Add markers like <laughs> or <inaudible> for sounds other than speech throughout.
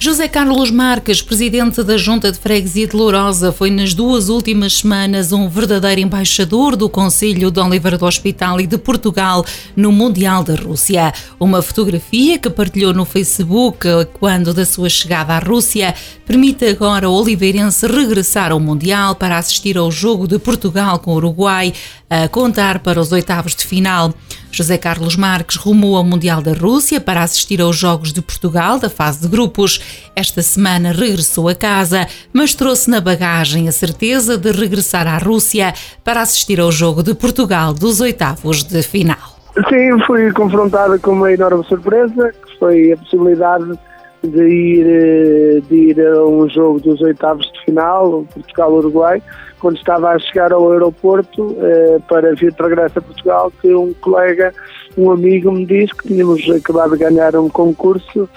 José Carlos Marques, presidente da Junta de Freguesia de Lourosa, foi nas duas últimas semanas um verdadeiro embaixador do Conselho de Oliveira do Hospital e de Portugal no Mundial da Rússia. Uma fotografia que partilhou no Facebook quando da sua chegada à Rússia permite agora ao oliveirense regressar ao Mundial para assistir ao jogo de Portugal com o Uruguai, a contar para os oitavos de final. José Carlos Marques rumou ao Mundial da Rússia para assistir aos Jogos de Portugal da fase de grupos. Esta semana regressou a casa, mas trouxe na bagagem a certeza de regressar à Rússia para assistir ao jogo de Portugal dos oitavos de final. Sim, fui confrontada com uma enorme surpresa, que foi a possibilidade de ir, eh, de ir a um jogo dos oitavos de final, Portugal-Uruguai, quando estava a chegar ao aeroporto eh, para vir de regresso a Portugal, que um colega, um amigo me disse que tínhamos acabado de ganhar um concurso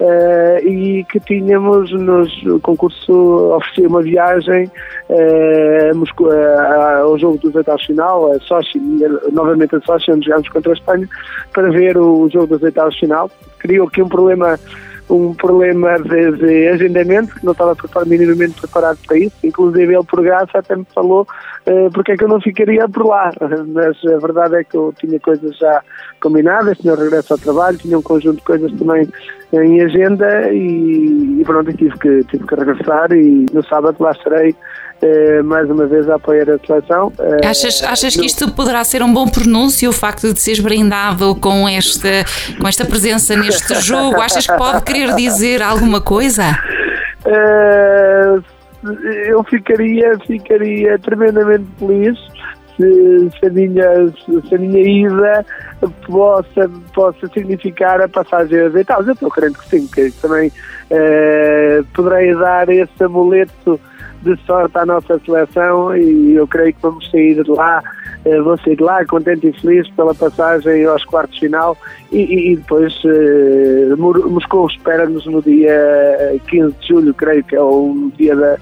Uh, e que tínhamos nos o concurso oferecia uma viagem uh, ao jogo dos oitavos final, a Sochi, novamente a Sochi, onde jogámos contra a Espanha, para ver o jogo dos oitavos final. Criou aqui um problema um problema de, de agendamento, que não estava minimamente preparado para isso. Inclusive ele por graça até me falou porque é que eu não ficaria por lá. <laughs> Mas a verdade é que eu tinha coisas já combinadas, tinha o regresso ao trabalho, tinha um conjunto de coisas também em agenda e, e pronto, tive que, tive que regressar e no sábado lá estarei eh, mais uma vez a apoiar a seleção. Eh, achas, achas que isto poderá ser um bom pronúncio, o facto de seres brindado com esta, com esta presença neste <laughs> jogo? Achas que pode querer dizer alguma coisa? Uh, eu ficaria, ficaria tremendamente feliz se, se, a minha, se a minha ida possa, possa significar a passagem aos oitavos. Eu estou querendo que sim, que também uh, poderei dar esse amuleto de sorte à nossa seleção e eu creio que vamos sair de lá, vou sair de lá contente e feliz pela passagem aos quartos de final e, e depois uh, Moscou espera-nos no dia 15 de julho, creio que é o dia da,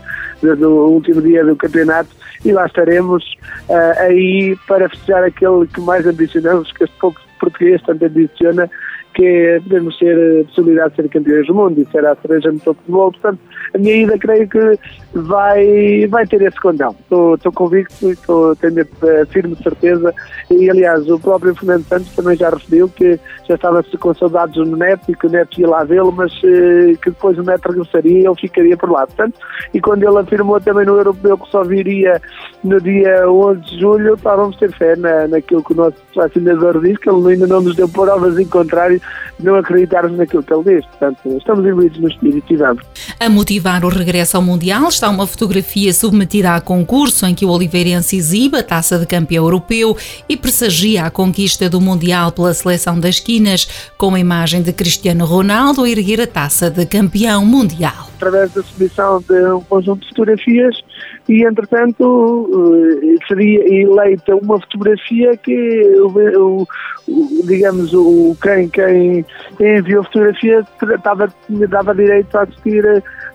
do último dia do campeonato e lá estaremos uh, aí para festejar aquele que mais ambicionamos, que este pouco português tanto ambiciona, que é podermos ter a possibilidade de ser campeões do mundo e ser a cereja no topo do bolo. Portanto, a minha ida creio que vai, vai ter esse condão. Estou, convicto, estou, tenho a firme certeza e aliás o próprio Fernando Santos também já referiu que já estava com saudades do Neto e que o Neto ia lá vê-lo, mas eh, que depois o Neto regressaria e ele ficaria por lá. Portanto, e quando ele afirmou também no Europeu que só viria no dia 11 de julho, pá, vamos ter fé na, naquilo que o nosso assinador diz, que ele ainda não nos deu provas em contrário não acreditarmos naquilo que ele diz. Portanto, estamos imbuídos no espírito e vamos. A motivar o regresso ao Mundial está uma fotografia submetida a concurso em que o Oliveirense exibe a taça de campeão europeu e pressagia a conquista do Mundial pela seleção das quinas, com a imagem de Cristiano Ronaldo a erguer a taça de campeão mundial. Através da submissão de um conjunto de fotografias e, entretanto, eh, seria eleita uma fotografia que, o, o, digamos, o, quem, quem enviou a fotografia estava, dava direito a assistir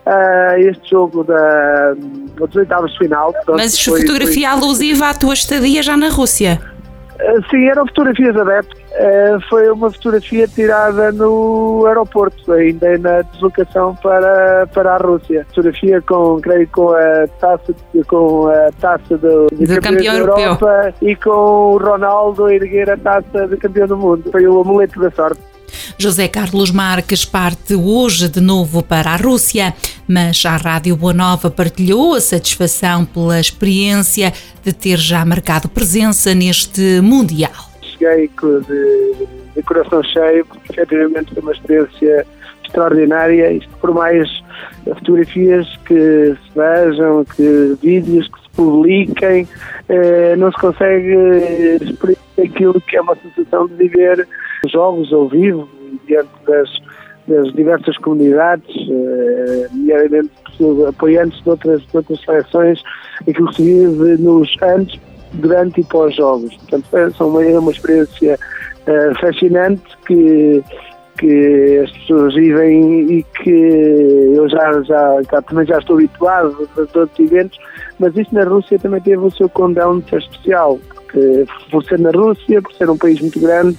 a este jogo da, dos oitavos de final. Mas foi, fotografia foi... alusiva à tua estadia já na Rússia? Eh, sim, eram fotografias abertas. Uh, foi uma fotografia tirada no aeroporto, ainda na deslocação para, para a Rússia. Fotografia com, creio, com a taça, com a taça do, de campeão, europeu e com o Ronaldo a erguer a taça de campeão do mundo. Foi o amuleto da sorte. José Carlos Marques parte hoje de novo para a Rússia, mas a Rádio Boa Nova partilhou a satisfação pela experiência de ter já marcado presença neste Mundial. Cheguei de, de coração cheio, porque efetivamente foi uma experiência extraordinária, isto por mais fotografias que se vejam, que vídeos que se publiquem, eh, não se consegue exprimir aquilo que é uma sensação de viver jogos ao vivo, diante das, das diversas comunidades, eh, nomeadamente apoiantes de outras, de outras seleções, aquilo que se vive nos antes durante e pós-jogos. Portanto, é, uma, é uma experiência uh, fascinante que, que as pessoas vivem e que eu já, já, já também já estou habituado a todos os eventos, mas isto na Rússia também teve o seu condão de ser especial, porque por ser na Rússia, por ser um país muito grande,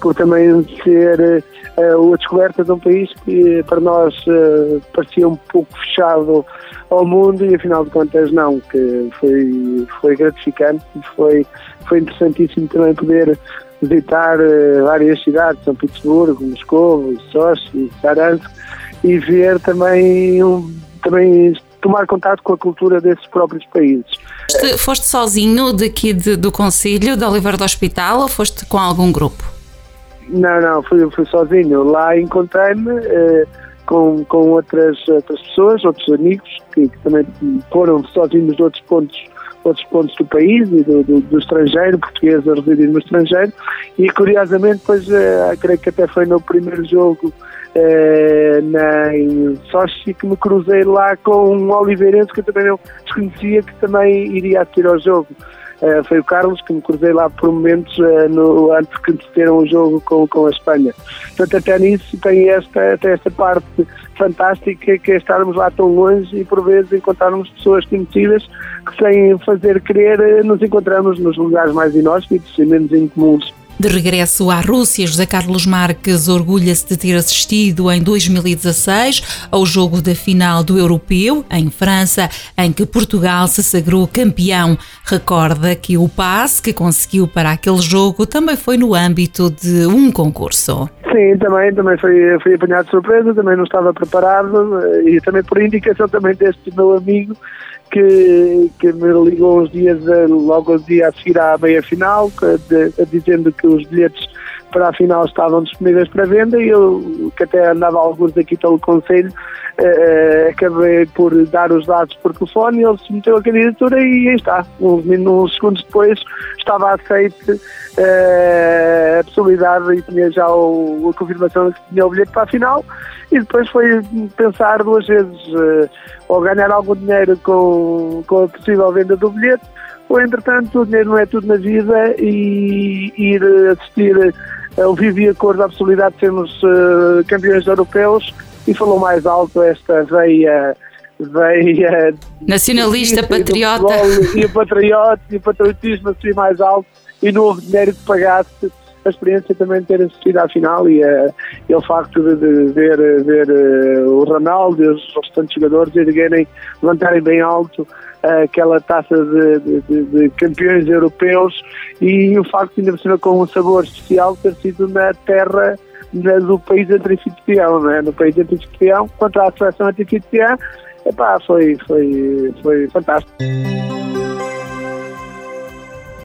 por também ser uh, a descoberta de um país que para nós uh, parecia um pouco fechado ao mundo e afinal de contas não, que foi, foi gratificante e foi, foi interessantíssimo também poder visitar uh, várias cidades, São Petersburgo, Moscou, Sochi, Saransk e ver também, um, também tomar contato com a cultura desses próprios países. Foste, foste sozinho daqui de, do Conselho de Oliveira do Hospital ou foste com algum grupo? Não, não, fui, fui sozinho. Lá encontrei-me uh, com, com outras, outras pessoas, outros amigos, que, que, também foram sozinhos de outros pontos, outros pontos do país e do, do, do estrangeiro, português a residir no estrangeiro. E curiosamente, pois, uh, creio que até foi no primeiro jogo uh, na, em Sochi que me cruzei lá com um oliveirense que eu também não desconhecia, que também iria assistir ao jogo. Uh, foi o Carlos que me cruzei lá por momentos uh, no, antes que antecederam o jogo com, com a Espanha. Portanto, até nisso tem esta, até esta parte fantástica que é estarmos lá tão longe e por vezes encontrarmos pessoas conhecidas que sem fazer querer nos encontramos nos lugares mais inóspitos e menos incomuns. De regresso à Rússia, José Carlos Marques orgulha-se de ter assistido em 2016 ao jogo da final do Europeu, em França, em que Portugal se sagrou campeão. Recorda que o passe que conseguiu para aquele jogo também foi no âmbito de um concurso. Sim, também, também foi, foi apanhado de surpresa, também não estava preparado eh, e também por indicação também deste meu amigo que, que me ligou uns dias, eh, logo o dia a seguir à meia-final, dizendo que os bilhetes para a final estavam disponíveis para venda e eu, que até andava alguns aqui pelo Conselho, uh, acabei por dar os dados por telefone, ele submeteu a candidatura e aí está. Uns, uns segundos depois estava aceite a possibilidade e tinha já o, a confirmação de que tinha o bilhete para a final e depois foi pensar duas vezes uh, ou ganhar algum dinheiro com, com a possível venda do bilhete ou entretanto o dinheiro não é tudo na vida e ir assistir ao vivo e a cor da possibilidade de sermos uh, campeões europeus e falou mais alto esta veia veia nacionalista, patriota. e o patriota e o patriotismo assim mais alto e não houve dinheiro que pagasse a experiência também de ter assistido à final e, uh, e o facto de, de ver, ver uh, o Ronaldo e os restantes jogadores erguerem, levantarem bem alto aquela taça de, de, de, campeões europeus e o facto ainda por com um sabor especial ter sido na terra na, do país anfitrião, é? no país anfitrião, contra a seleção anfitriã, epá, foi, foi, foi fantástico.